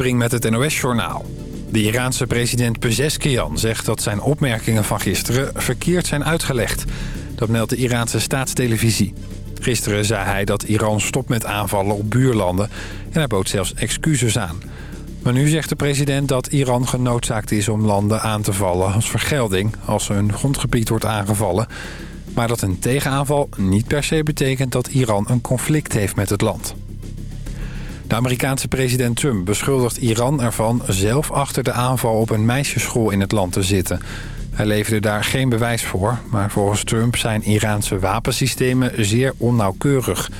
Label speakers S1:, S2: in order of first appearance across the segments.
S1: Met het NOS-journaal. De Iraanse president Pezeshkian zegt dat zijn opmerkingen van gisteren verkeerd zijn uitgelegd. Dat meldt de Iraanse staatstelevisie. Gisteren zei hij dat Iran stopt met aanvallen op buurlanden en hij bood zelfs excuses aan. Maar nu zegt de president dat Iran genoodzaakt is om landen aan te vallen als vergelding als hun grondgebied wordt aangevallen. Maar dat een tegenaanval niet per se betekent dat Iran een conflict heeft met het land. De Amerikaanse president Trump beschuldigt Iran ervan zelf achter de aanval op een meisjesschool in het land te zitten. Hij leverde daar geen bewijs voor, maar volgens Trump zijn Iraanse wapensystemen zeer onnauwkeurig.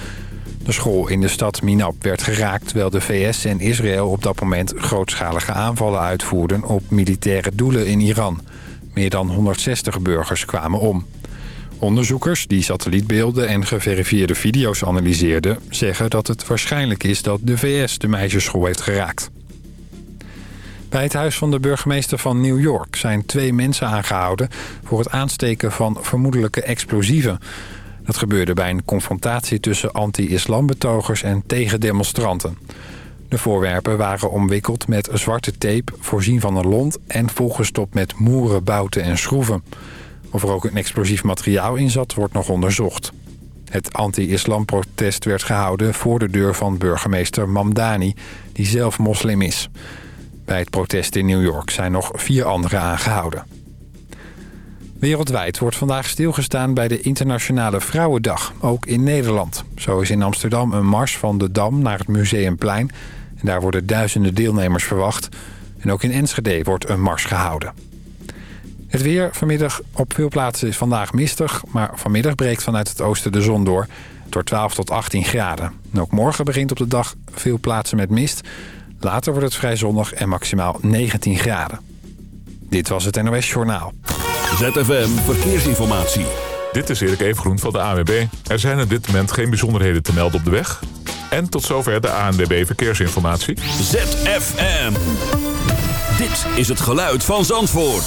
S1: De school in de stad Minab werd geraakt terwijl de VS en Israël op dat moment grootschalige aanvallen uitvoerden op militaire doelen in Iran. Meer dan 160 burgers kwamen om. Onderzoekers die satellietbeelden en geverifieerde video's analyseerden... zeggen dat het waarschijnlijk is dat de VS de meisjesschool heeft geraakt. Bij het huis van de burgemeester van New York zijn twee mensen aangehouden... voor het aansteken van vermoedelijke explosieven. Dat gebeurde bij een confrontatie tussen anti-islambetogers en tegendemonstranten. De voorwerpen waren omwikkeld met zwarte tape, voorzien van een lont... en volgestopt met moeren, bouten en schroeven... Of er ook een explosief materiaal in zat, wordt nog onderzocht. Het anti-islamprotest werd gehouden voor de deur van burgemeester Mamdani... die zelf moslim is. Bij het protest in New York zijn nog vier anderen aangehouden. Wereldwijd wordt vandaag stilgestaan bij de Internationale Vrouwendag, ook in Nederland. Zo is in Amsterdam een mars van de Dam naar het Museumplein... en daar worden duizenden deelnemers verwacht. En ook in Enschede wordt een mars gehouden. Het weer vanmiddag op veel plaatsen is vandaag mistig... maar vanmiddag breekt vanuit het oosten de zon door... door 12 tot 18 graden. En ook morgen begint op de dag veel plaatsen met mist. Later wordt het vrij zonnig en maximaal 19 graden. Dit was het NOS Journaal.
S2: ZFM Verkeersinformatie.
S3: Dit is Erik Evengroen van de ANWB. Er zijn op dit moment geen bijzonderheden te melden op de weg. En tot zover de ANWB Verkeersinformatie.
S2: ZFM. Dit is het geluid van Zandvoort.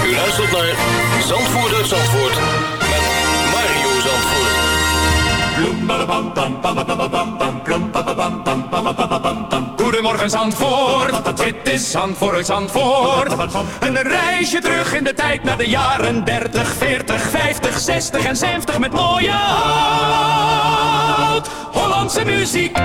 S4: U luistert naar Zandvoort uit Zandvoort met Mario Zandvoort.
S5: Goedemorgen Zandvoort, dit is Zandvoort uit Zandvoort. Een reisje terug in de tijd naar de jaren 30, 40, 50, 60 en 70 met mooie oud-Hollandse muziek.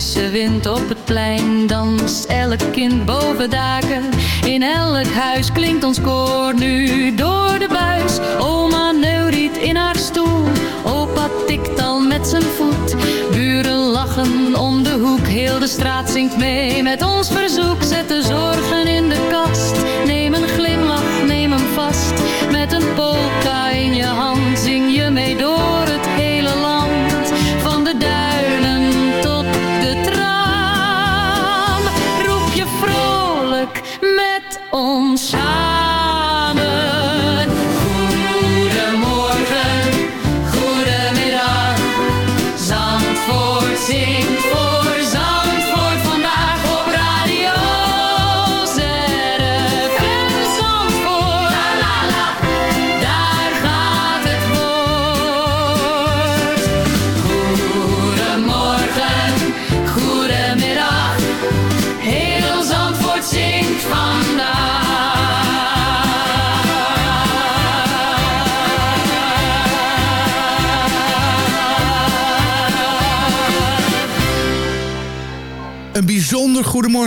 S6: Frisse wind op het plein. Danst elk kind boven daken. In elk huis klinkt ons koor nu door de buis. Oma neuriet in haar stoel. Opa tikt al met zijn voet. Buren lachen om de hoek. Heel de straat zingt mee met ons verzoek. Zet de zorgen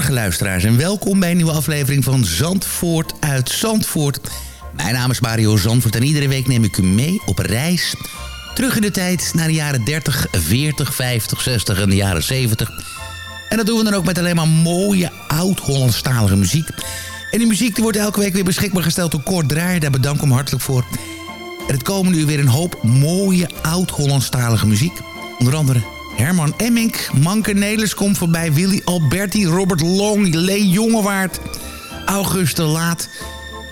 S6: goedemorgen
S7: luisteraars en welkom bij een nieuwe aflevering van Zandvoort uit Zandvoort. Mijn naam is Mario Zandvoort en iedere week neem ik u mee op reis. Terug in de tijd naar de jaren 30, 40, 50, 60 en de jaren 70. En dat doen we dan ook met alleen maar mooie oud-Hollandstalige muziek. En die muziek die wordt elke week weer beschikbaar gesteld door Kort Draaier. Daar bedank ik hem hartelijk voor. En het komen nu weer een hoop mooie oud-Hollandstalige muziek. Onder andere Herman Emmink, Manke Nelis komt voorbij... Willy Alberti, Robert Long, Lee Jongewaard, Auguste Laat.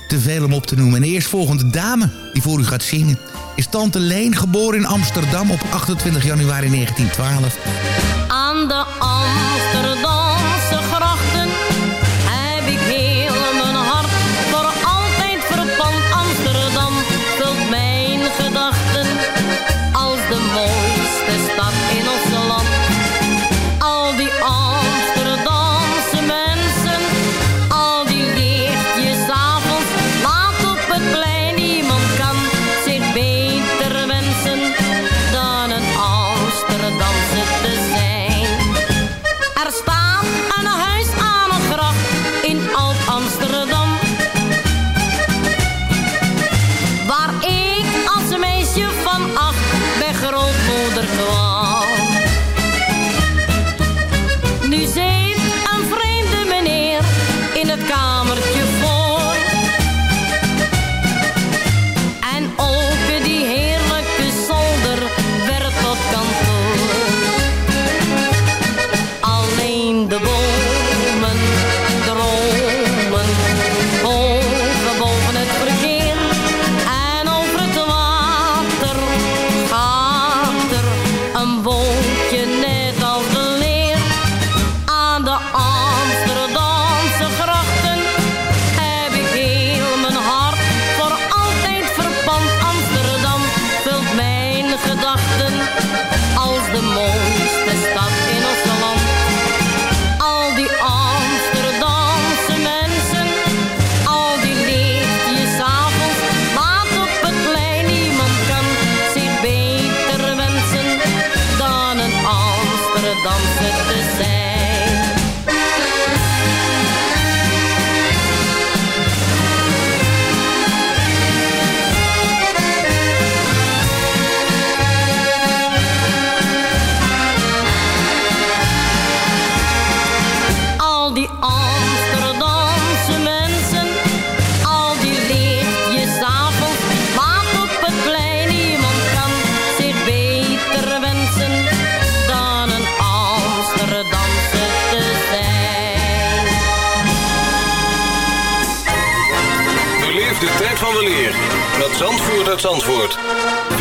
S7: Te veel om op te noemen. En de eerstvolgende dame die voor u gaat zingen... is Tante Leen, geboren in Amsterdam op 28 januari 1912.
S8: Aan de Amsterdamse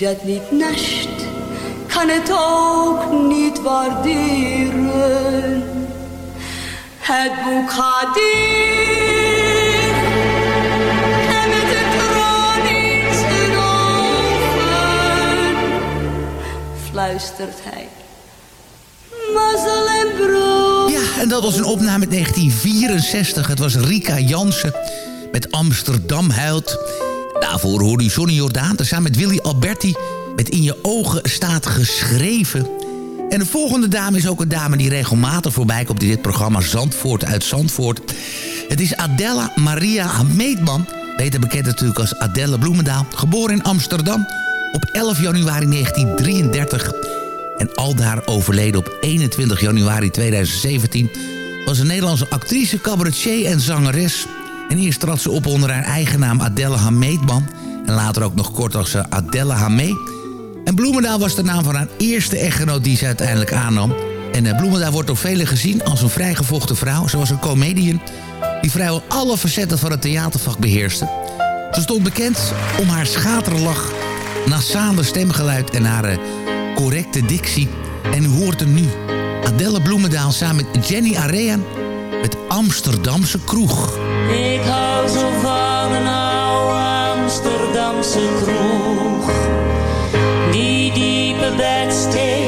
S9: dat niet
S10: nascht, kan het ook niet waarderen. Het boek gaat fluistert hij. Mazzel en brood.
S7: Ja, en dat was een opname uit 1964. Het was Rika Jansen met Amsterdam huilt. Daarvoor hoorde u Johnny Jordaan samen met Willy Alberti... met In je ogen staat geschreven. En de volgende dame is ook een dame die regelmatig voorbij komt... in dit programma Zandvoort uit Zandvoort. Het is Adela Maria Hameetman. Beter bekend natuurlijk als Adelle Bloemendaal. Geboren in Amsterdam op 11 januari 1933... En aldaar overleden op 21 januari 2017... was een Nederlandse actrice, cabaretier en zangeres. En eerst trad ze op onder haar eigen naam Adelle Hameetman... en later ook nog kort als Adelle Hamee. En Bloemendaal was de naam van haar eerste echtgenoot die ze uiteindelijk aannam. En eh, Bloemendaal wordt door velen gezien als een vrijgevochten vrouw. Ze was een comedian die vrijwel alle facetten van het theatervak beheerste. Ze stond bekend om haar schaterlach, nasale stemgeluid en haar... eh, correcte dictie. En u hoort er nu Adelle Bloemendaal samen met Jenny Arean met Amsterdamse kroeg.
S11: Ik hou zo van een oude Amsterdamse kroeg. Die diepe bedstee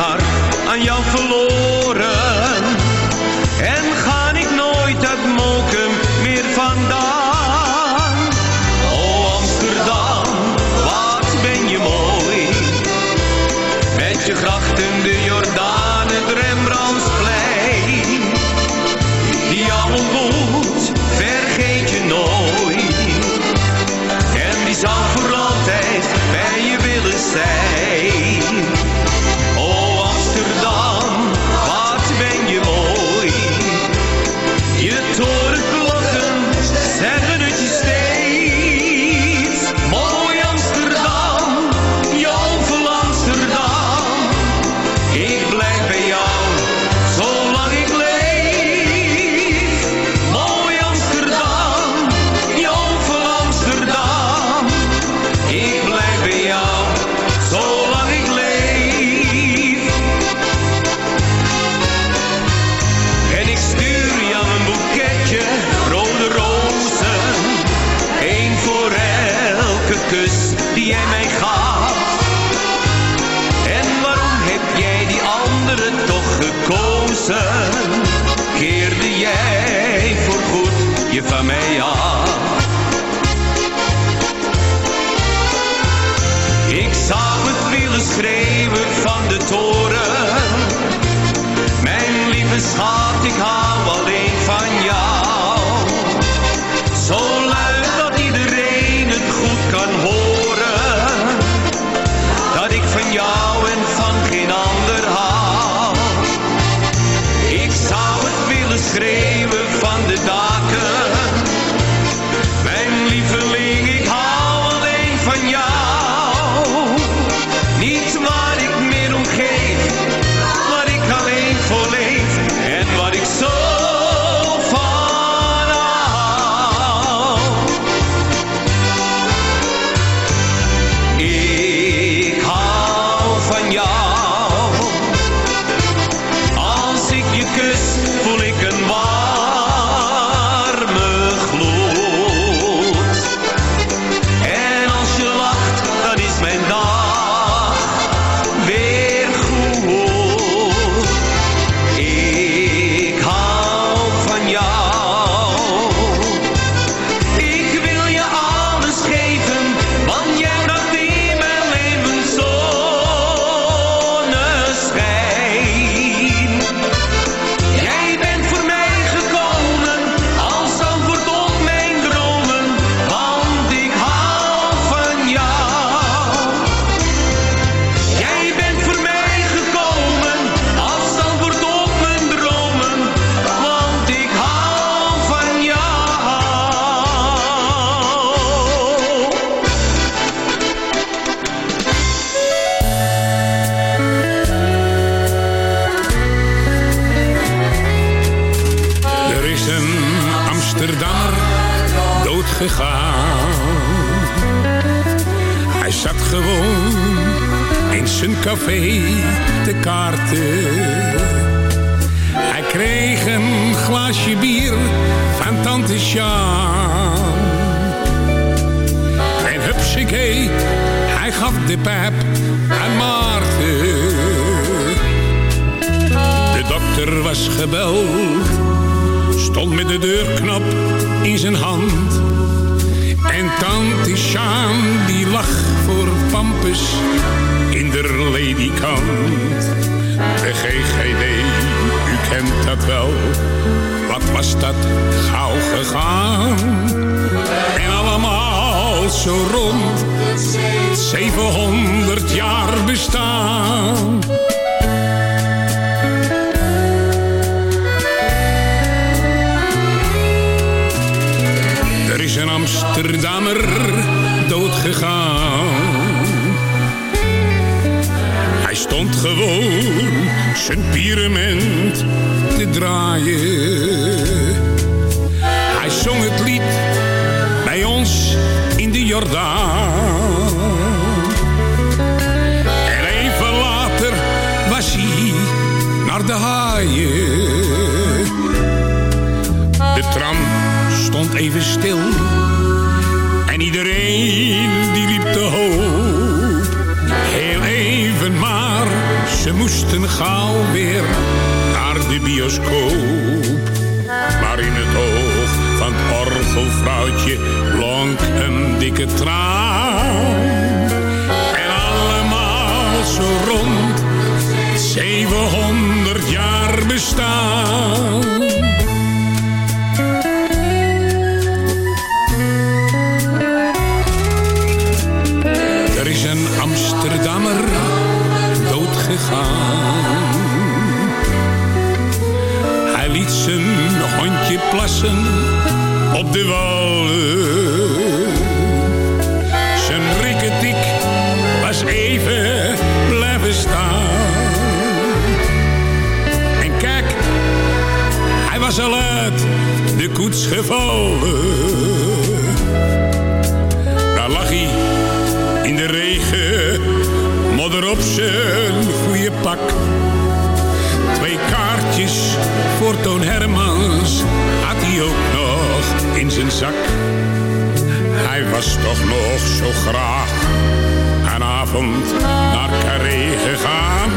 S12: haar aan jou verloren.
S13: Er was gebeld, stond met de deurknop in zijn hand. En tante Sjaan die lag voor Pampus in de ledikant. De GGD, u kent dat wel, wat was dat gauw gegaan. En allemaal zo rond, 700 jaar bestaan. is een Amsterdammer doodgegaan. Hij stond gewoon zijn pyramid te draaien. Hij zong het lied bij ons in de Jordaan. En even later was hij naar de haaien. De tram stond even stil. En iedereen die liep te hoop. Heel even maar, ze moesten gauw weer naar de bioscoop. Maar in het oog van het orgelvrouwtje blonk een dikke traan. En allemaal zo rond 700 jaar bestaan. Hij liet zijn hondje plassen op de wallen. Zijn rikketiek was even blijven staan. En kijk, hij was al uit de koets gevallen. Zak. Hij was toch nog zo graag een avond naar Carré gegaan.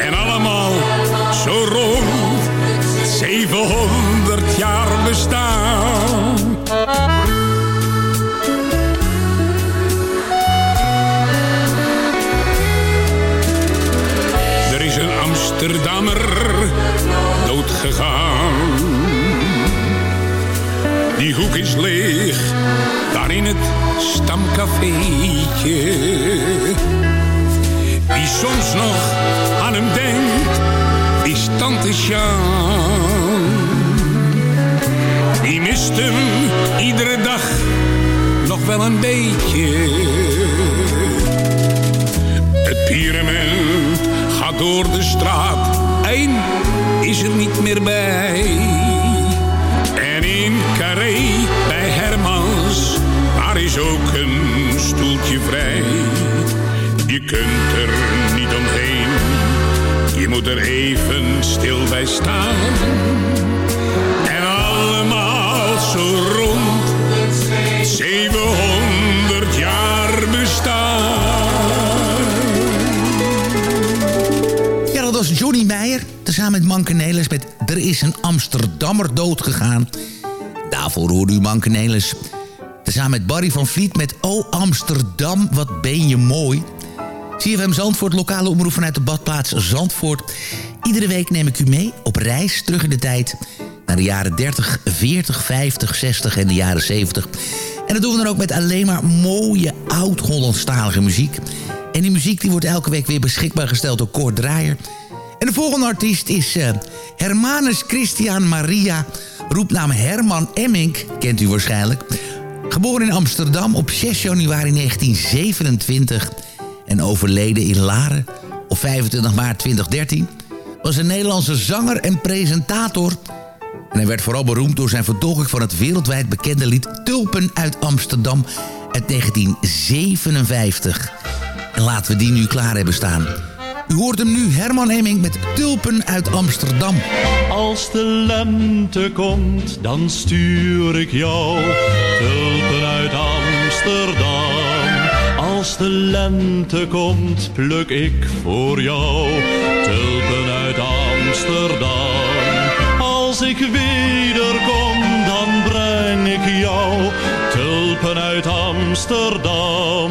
S13: En allemaal zo rond 700 jaar bestaan. Er is een Amsterdammer doodgegaan. Die hoek is leeg, daar in het stamcafeetje. Wie soms nog aan hem denkt, is tante Sjaan. Die mist hem iedere dag nog wel een beetje. Het pyramid gaat door de straat, één is er niet meer bij. Bij Hermans, daar is ook een stoeltje vrij. Je kunt er niet omheen, je moet er even stil bij staan. En allemaal zo rond 700 jaar bestaan.
S7: Ja, dat was Johnny Meijer. Tezamen met Manke Nelis met Er is een Amsterdammer doodgegaan. Daarvoor hoorde u Manke Nelis. Tezamen met Barry van Vliet met O Amsterdam, wat ben je mooi. CFM Zandvoort, lokale omroep vanuit de badplaats Zandvoort. Iedere week neem ik u mee op reis terug in de tijd... naar de jaren 30, 40, 50, 60 en de jaren 70. En dat doen we dan ook met alleen maar mooie oud-Hollandstalige muziek. En die muziek die wordt elke week weer beschikbaar gesteld door Kort Draaier... En de volgende artiest is eh, Hermanus Christian Maria, roepnaam Herman Emmink, kent u waarschijnlijk. Geboren in Amsterdam op 6 januari 1927 en overleden in Laren op 25 maart 2013... was een Nederlandse zanger en presentator... En hij werd vooral beroemd door zijn vertolking van het wereldwijd bekende lied Tulpen uit Amsterdam uit 1957. En laten we die nu klaar hebben staan. U hoort hem nu, Herman Hemming met Tulpen uit Amsterdam.
S14: Als de lente komt, dan stuur ik jou tulpen uit Amsterdam. Als de lente komt, pluk ik voor jou tulpen uit Amsterdam. Als ik wederkom, dan breng ik jou tulpen uit Amsterdam.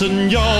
S14: Wensen jou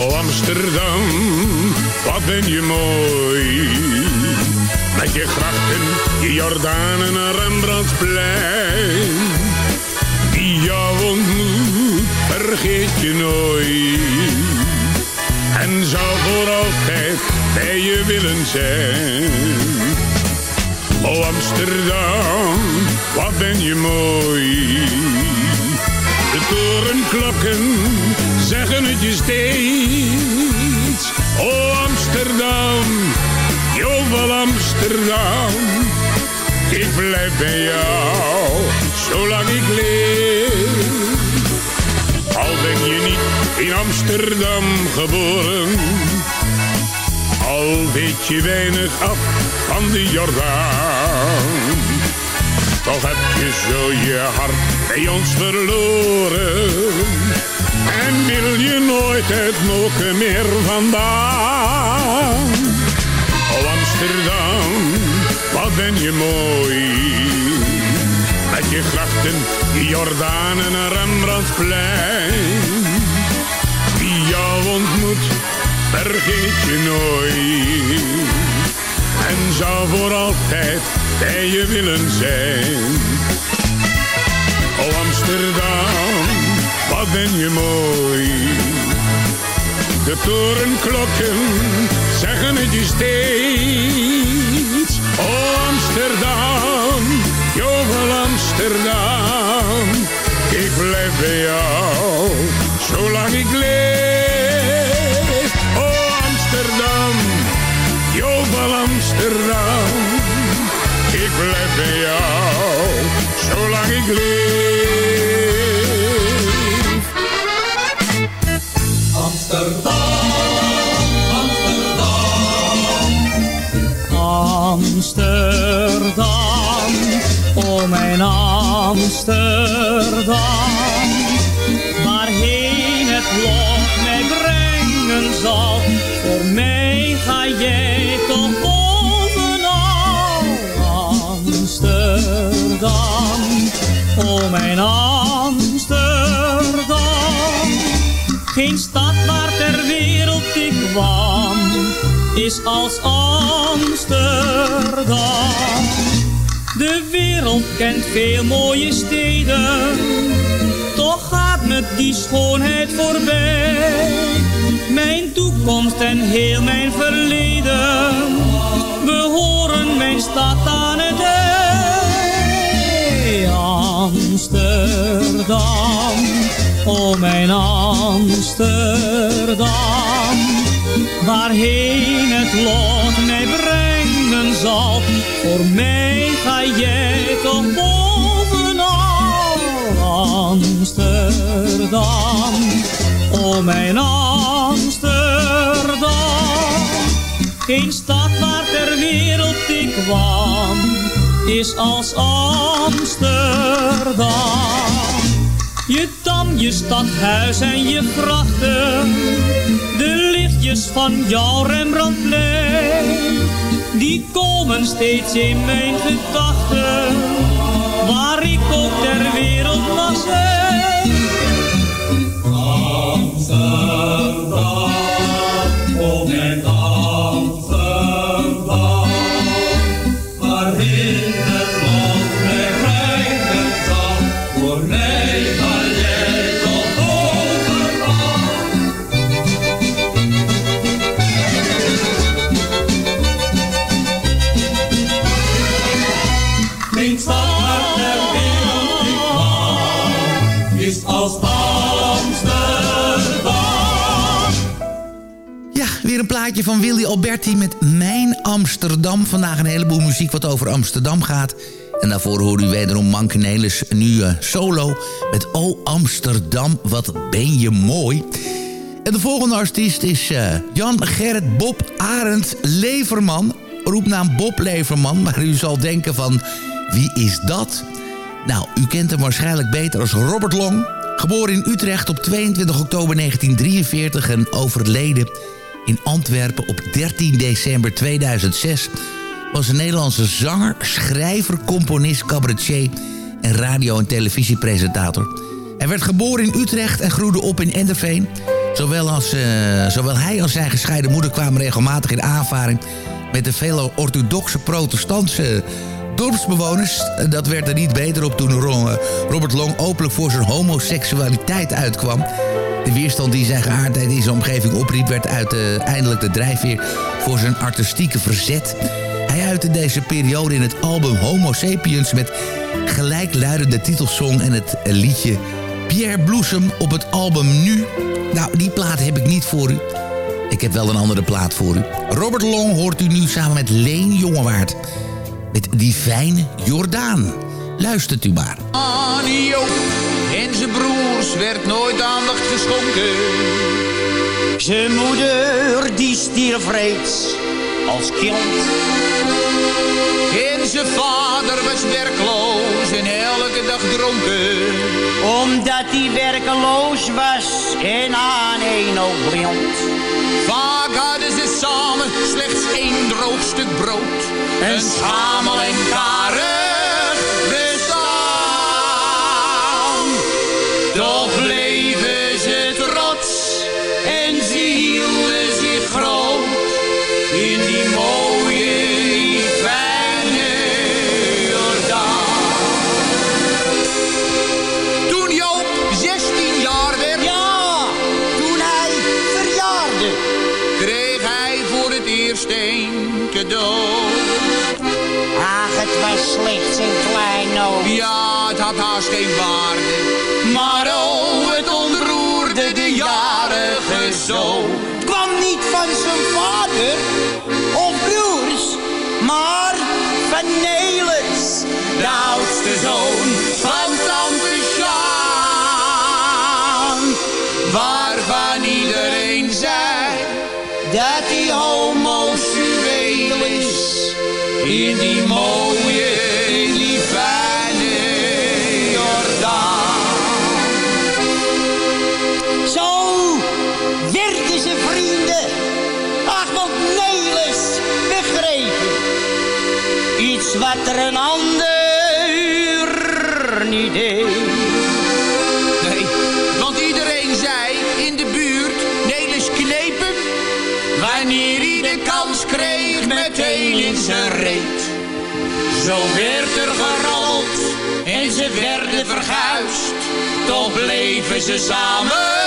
S13: Oh Amsterdam, wat ben je mooi. Met je grachten, je Jordaan en Rembrandtsplein. Die jou ontmoet, vergeet je nooit. En zou voor altijd bij je willen zijn. Oh Amsterdam, wat ben je mooi. De torenklokken zeggen het je steeds. Oh Amsterdam, jovel Amsterdam. Ik blijf bij jou, zolang ik leef. Al ben je niet in Amsterdam geboren. Al weet je weinig af van de Jordaan. Toch heb je zo je hart bij ons verloren. En wil je nooit het mogen meer vandaan. Oh Amsterdam, wat ben je mooi. Met je grachten, Jordaan en Rembrandtsplein. Wie jou ontmoet, vergeet je nooit. En zou voor altijd bij je willen zijn. Amsterdam, wat ben je mooi. De torenklokken zeggen het je steeds. Oh Amsterdam, jovel Amsterdam. Ik blijf bij jou, zolang ik leef. Oh Amsterdam, jovel Amsterdam. Ik blijf bij jou, zolang ik leef.
S10: Amsterdam,
S15: oh mijn Amsterdam, waarheen het lot mij brengen zal, voor mij ga jij toch bovenal. Amsterdam, oh mijn Amsterdam, geen stad waar ter wereld ik kwam is als Amsterdam. De wereld kent veel mooie steden, toch gaat me die schoonheid voorbij. Mijn toekomst en heel mijn verleden behoren mijn stad aan het ei. Amsterdam, oh mijn Amsterdam, waarheen het lot mij brengen zal. Voor mij ga jij toch bovenal, Amsterdam, oh mijn Amsterdam. Geen stad waar ter wereld ik kwam, is als Amsterdam. Je dam, je stadhuis en je grachten, de lichtjes van jouw Rembrandtplein, die komen steeds in mijn gedachten, waar ik ook ter wereld mag zijn.
S7: Van Willy Alberti met Mijn Amsterdam. Vandaag een heleboel muziek wat over Amsterdam gaat. En daarvoor hoorde u wederom Manke Nelis nu eh, solo met O Amsterdam, wat ben je mooi. En de volgende artiest is eh, Jan Gerrit Bob Arend Leverman. Roepnaam Bob Leverman, maar u zal denken van wie is dat? Nou, u kent hem waarschijnlijk beter als Robert Long. Geboren in Utrecht op 22 oktober 1943 en overleden in Antwerpen op 13 december 2006... was een Nederlandse zanger, schrijver, componist, cabaretier... en radio- en televisiepresentator. Hij werd geboren in Utrecht en groeide op in Enderveen. Zowel, als, eh, zowel hij als zijn gescheiden moeder kwamen regelmatig in aanvaring... met de vele orthodoxe protestantse dorpsbewoners. Dat werd er niet beter op toen Robert Long openlijk voor zijn homoseksualiteit uitkwam. De weerstand die zijn geaardheid in zijn omgeving opriep... werd uiteindelijk de drijfveer voor zijn artistieke verzet. Hij uitte deze periode in het album Homo Sapiens... met gelijkluidende titelsong en het liedje Pierre Bloesem op het album Nu. Nou, die plaat heb ik niet voor u. Ik heb wel een andere plaat voor u. Robert Long hoort u nu samen met Leen Jongewaard. Met die fijne Jordaan. Luistert u maar.
S16: Anio en zijn broers werd nooit aandacht geschonken.
S17: Zijn moeder die stierf reeds als kind.
S16: En zijn vader was werkloos en elke dag dronken.
S17: Omdat hij werkeloos was en aan een oog blind.
S16: Vaak hadden ze samen slechts één droog stuk brood. Een schamel en karig
S17: dat hij
S16: homoseksueel is. In die mooie, in die fijne Jordaan.
S17: Zo werden ze vrienden. Ach, want Nelis begrepen. Iets wat er een ander niet deed.
S16: Meteen in zijn reet. Zo werd er gerold en ze werden verguisd. Toch bleven ze samen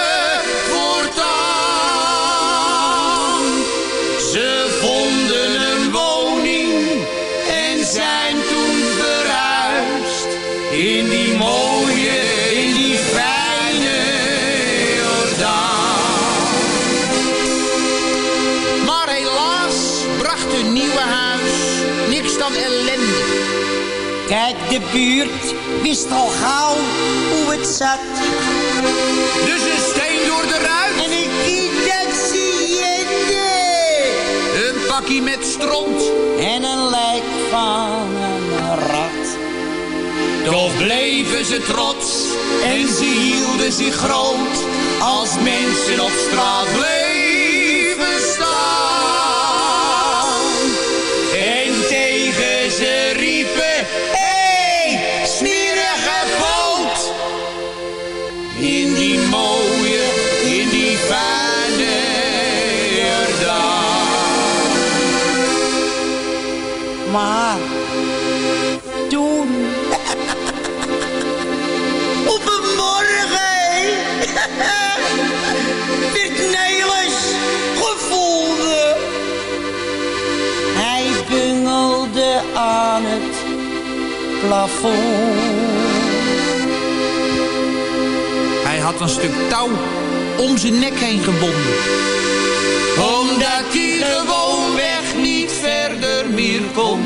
S17: Kijk, de buurt wist al gauw hoe het zat.
S16: Dus een steen door de ruit.
S17: En een kietacciënde.
S16: Een pakkie met stront.
S17: En een lijk van een rat.
S16: Toch bleven ze trots en ze hielden zich groot als mensen op straat bleven
S17: Hij
S16: had een stuk touw om zijn nek heen gebonden. Omdat hij gewoonweg niet verder meer kon.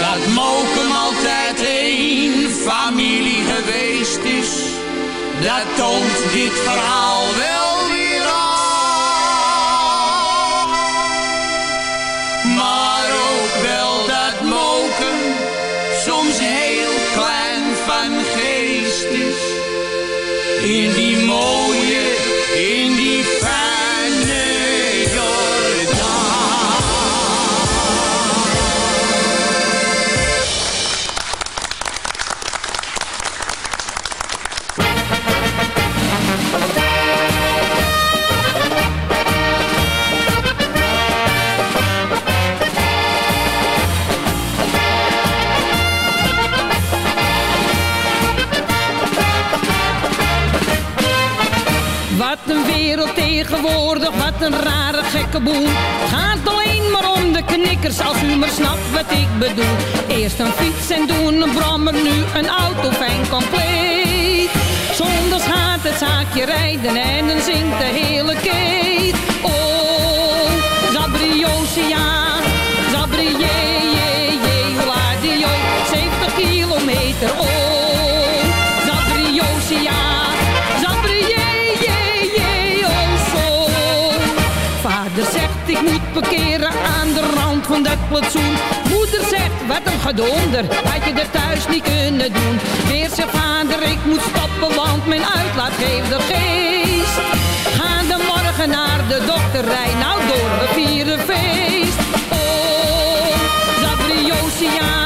S16: Dat Mokum altijd één familie geweest is. Dat toont dit verhaal wel In
S18: wat een rare gekke boel. Gaat alleen maar om de knikkers, als u maar snapt wat ik bedoel. Eerst een fiets en doen een brommer, nu een auto fijn compleet. Zondags gaat het zaakje rijden en dan zingt de hele keet. Moeder zegt wat een gedonder, had je dat thuis niet kunnen doen. Weer vader ik moet stoppen want mijn uitlaat geeft er geest. Ga dan morgen naar de dokter, rij nou door, we vieren feest. Oh, Zabriosia,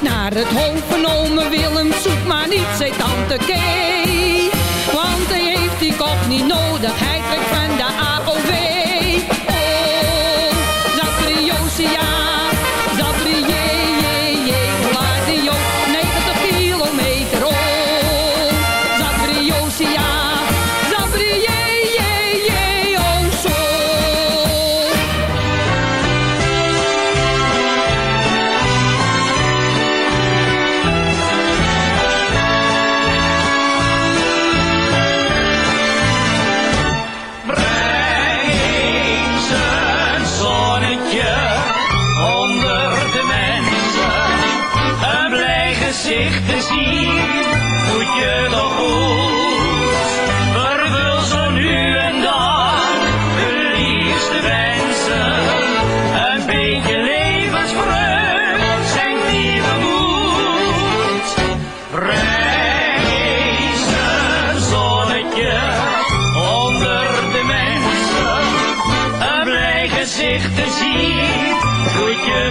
S18: Naar het hoofd van ome Willem, zoek maar niet, zei tante Kee. Want hij heeft die kop niet nodig,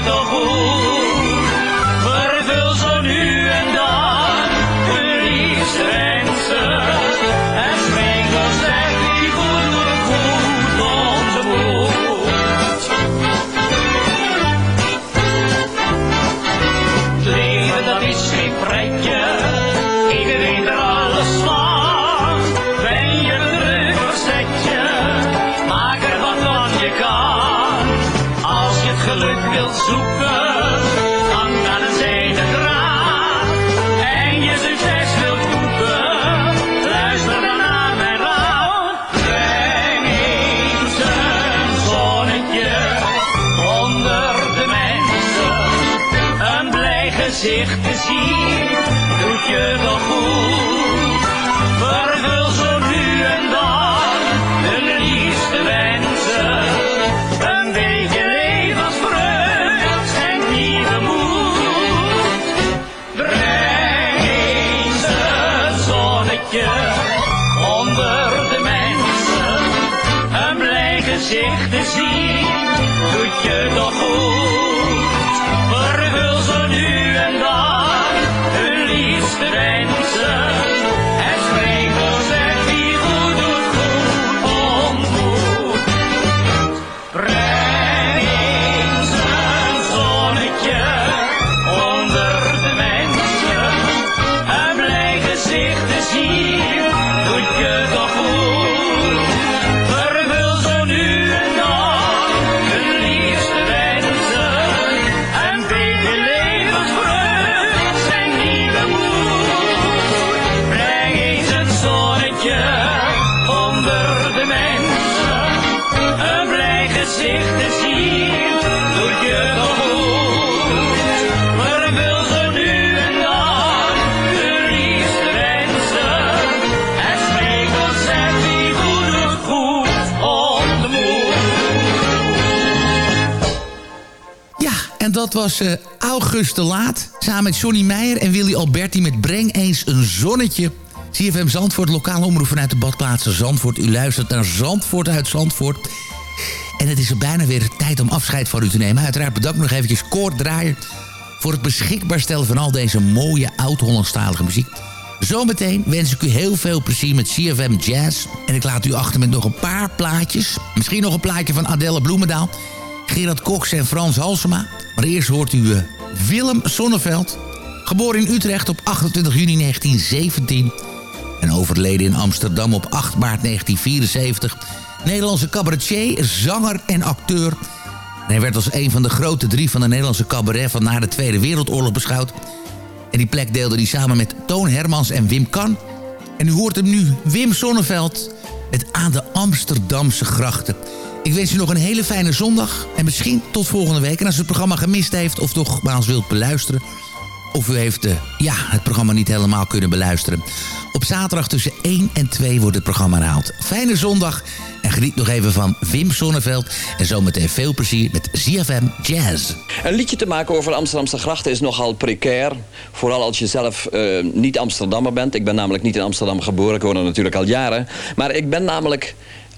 S11: doet je toch goed. Dat
S7: was eh, August de Laat. Samen met Johnny Meijer en Willy Alberti met Breng eens een zonnetje. CFM Zandvoort, lokale omroep vanuit de badplaatsen Zandvoort. U luistert naar Zandvoort uit Zandvoort. En het is er bijna weer tijd om afscheid van u te nemen. Uiteraard bedankt nog eventjes Koord Draaier... voor het beschikbaar stellen van al deze mooie oud-Hollandstalige muziek. Zometeen wens ik u heel veel plezier met CFM Jazz. En ik laat u achter met nog een paar plaatjes. Misschien nog een plaatje van Adelle Bloemendaal... Gerard Cox en Frans Halsema. Maar eerst hoort u eh, Willem Sonneveld. Geboren in Utrecht op 28 juni 1917. En overleden in Amsterdam op 8 maart 1974. Nederlandse cabaretier, zanger en acteur. Hij werd als een van de grote drie van de Nederlandse cabaret... van na de Tweede Wereldoorlog beschouwd. En die plek deelde hij samen met Toon Hermans en Wim Kan. En u hoort hem nu, Wim Sonneveld... met Aan de Amsterdamse grachten... Ik wens u nog een hele fijne zondag. En misschien tot volgende week. En als u het programma gemist heeft of nogmaals wilt beluisteren... of u heeft uh, ja, het programma niet helemaal kunnen beluisteren... op zaterdag tussen 1 en 2 wordt het programma herhaald. Fijne zondag en geniet nog even van Wim Sonneveld. En zometeen veel plezier met ZFM Jazz.
S19: Een liedje te maken over Amsterdamse grachten is nogal precair. Vooral als je zelf uh, niet Amsterdammer bent. Ik ben namelijk niet in Amsterdam geboren. Ik woon er natuurlijk al jaren. Maar ik ben namelijk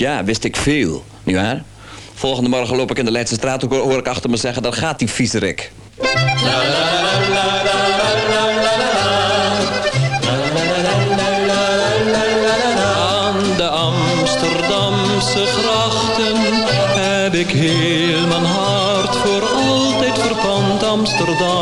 S19: Ja, wist ik veel, nietwaar? Volgende morgen loop ik in de Leidse straat, hoor ik achter me zeggen, daar gaat die viezerik.
S14: Aan de Amsterdamse grachten heb ik heel mijn hart voor altijd verpand. Amsterdam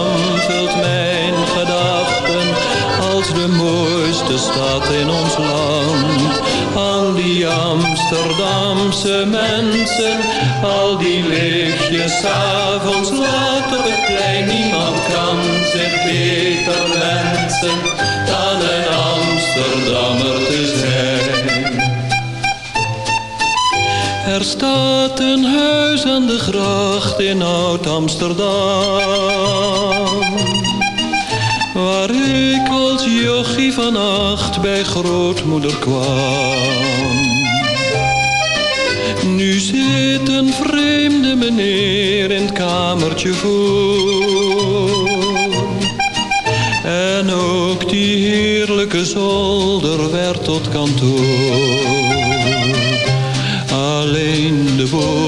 S14: Amsterdamse mensen, al die lichtjes avonds laat op het plein. Niemand kan zich beter wensen dan een Amsterdammer te zijn. Er staat een huis aan de gracht in Oud-Amsterdam. Waar ik als jochie van acht bij grootmoeder kwam. Nu zit een vreemde meneer in het kamertje voor. En ook die heerlijke zolder werd tot kantoor. Alleen de bomen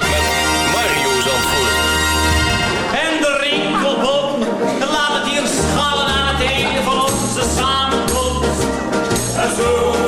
S20: En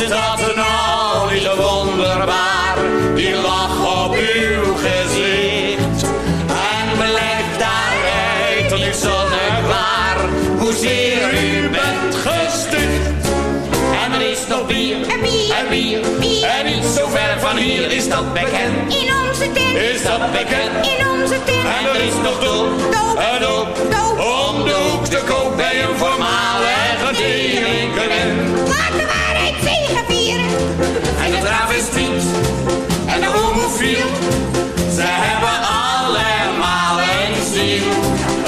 S20: is dat nou niet wonderbaar, die lach op uw gezicht? En blijf daaruit niet zonneklaar, hoezeer u bent gestuurd. En er is nog bier, en bier, en bier, en niet zo ver van hier is dat bekend. In onze tent, is dat bekend. In onze tent, en er is nog doop, en doop, om de hoek te koop bij een voormalige. Laat en de homofiel, ze hebben allemaal een ziel.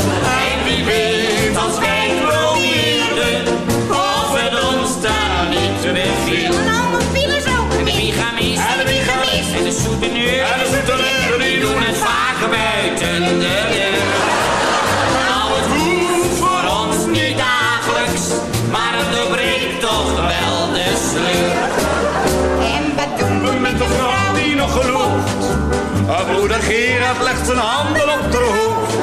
S13: Gerard legt zijn handen op haar hoofd.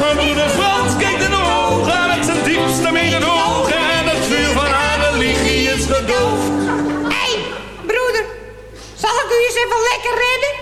S13: Mijn broeder Frans kijkt in ogen met zijn diepste mededogen. En het vuur van haar religie is gedoofd.
S17: Hé, hey, broeder, zal ik u eens even lekker redden?